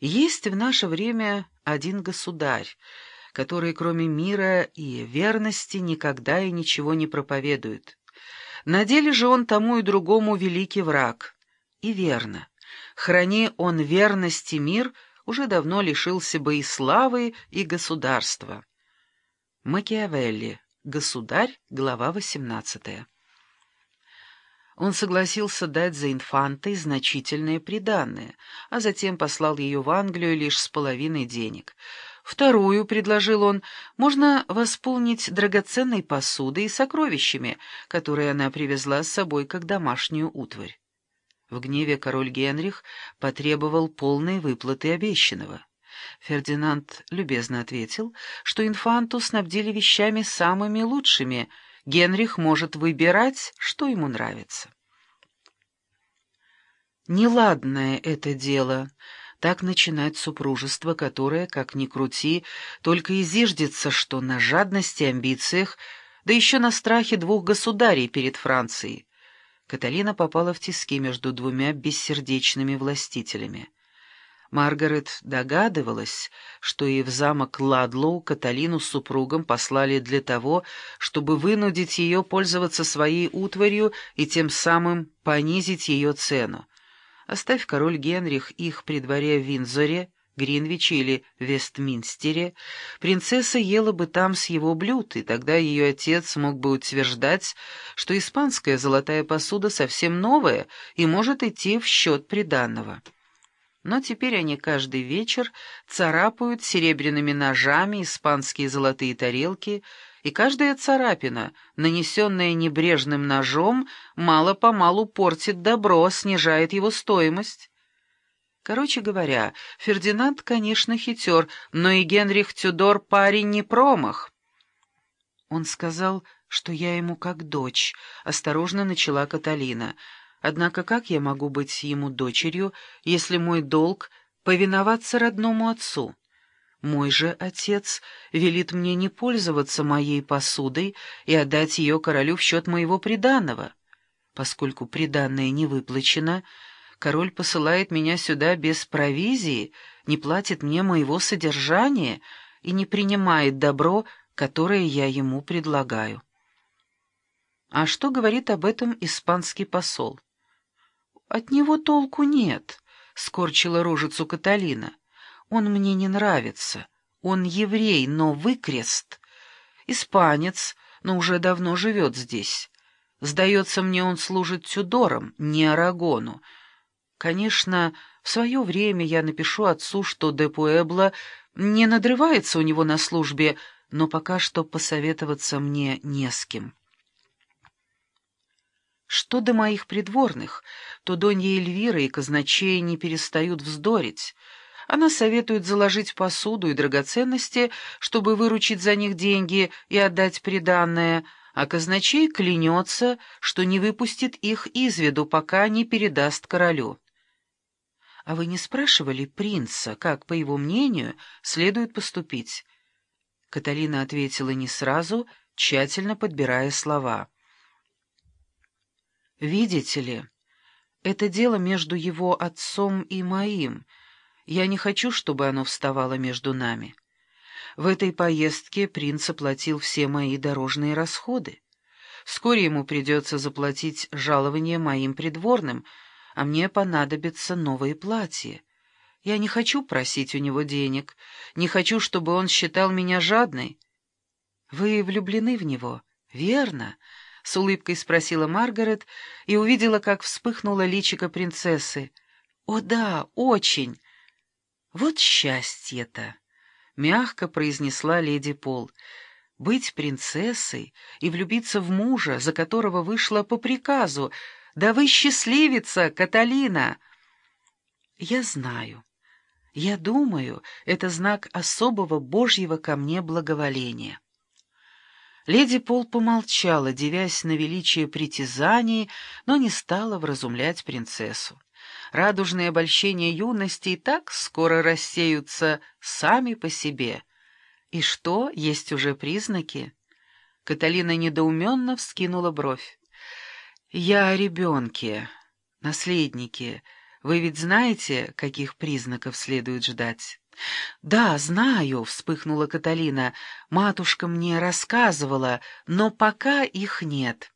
Есть в наше время один государь, который кроме мира и верности никогда и ничего не проповедует. На деле же он тому и другому великий враг. И верно, храни он верность и мир, уже давно лишился бы и славы, и государства. Макиавелли. Государь. Глава 18. Он согласился дать за инфантой значительные приданное, а затем послал ее в Англию лишь с половиной денег. Вторую, предложил он, можно восполнить драгоценной посудой и сокровищами, которые она привезла с собой как домашнюю утварь. В гневе король Генрих потребовал полной выплаты обещанного. Фердинанд любезно ответил, что инфанту снабдили вещами самыми лучшими — Генрих может выбирать, что ему нравится. Неладное это дело — так начинать супружество, которое, как ни крути, только и зиждется, что на жадности, амбициях, да еще на страхе двух государей перед Францией. Каталина попала в тиски между двумя бессердечными властителями. Маргарет догадывалась, что и в замок Ладлоу Каталину с супругом послали для того, чтобы вынудить ее пользоваться своей утварью и тем самым понизить ее цену. Оставь король Генрих их при дворе в Винзоре, Гринвиче или Вестминстере, принцесса ела бы там с его блюд, и тогда ее отец мог бы утверждать, что испанская золотая посуда совсем новая и может идти в счет приданного. Но теперь они каждый вечер царапают серебряными ножами испанские золотые тарелки, и каждая царапина, нанесенная небрежным ножом, мало-помалу портит добро, снижает его стоимость. Короче говоря, Фердинанд, конечно, хитер, но и Генрих Тюдор парень не промах. Он сказал, что я ему как дочь, — осторожно начала Каталина — Однако как я могу быть ему дочерью, если мой долг — повиноваться родному отцу? Мой же отец велит мне не пользоваться моей посудой и отдать ее королю в счет моего приданного. Поскольку приданное не выплачено, король посылает меня сюда без провизии, не платит мне моего содержания и не принимает добро, которое я ему предлагаю. А что говорит об этом испанский посол? «От него толку нет», — скорчила рожицу Каталина. «Он мне не нравится. Он еврей, но выкрест. Испанец, но уже давно живет здесь. Сдается мне, он служит Тюдором, не Арагону. Конечно, в свое время я напишу отцу, что де Пуэбло не надрывается у него на службе, но пока что посоветоваться мне не с кем». Что до моих придворных, то Донья Эльвира и казначеи не перестают вздорить. Она советует заложить посуду и драгоценности, чтобы выручить за них деньги и отдать приданное, а казначей клянется, что не выпустит их из виду, пока не передаст королю. А вы не спрашивали принца, как, по его мнению, следует поступить? Каталина ответила не сразу, тщательно подбирая слова. «Видите ли, это дело между его отцом и моим. Я не хочу, чтобы оно вставало между нами. В этой поездке принц оплатил все мои дорожные расходы. Вскоре ему придется заплатить жалование моим придворным, а мне понадобится новое платье. Я не хочу просить у него денег, не хочу, чтобы он считал меня жадной. Вы влюблены в него, верно?» — с улыбкой спросила Маргарет и увидела, как вспыхнуло личико принцессы. «О да, очень! Вот счастье-то!» — мягко произнесла леди Пол. «Быть принцессой и влюбиться в мужа, за которого вышла по приказу. Да вы счастливица, Каталина!» «Я знаю. Я думаю, это знак особого Божьего ко мне благоволения». Леди Пол помолчала, девясь на величие притязаний, но не стала вразумлять принцессу. Радужные обольщения юности и так скоро рассеются сами по себе. И что, есть уже признаки? Каталина недоуменно вскинула бровь. «Я о ребенке, наследнике, Вы ведь знаете, каких признаков следует ждать?» «Да, знаю», — вспыхнула Каталина. «Матушка мне рассказывала, но пока их нет».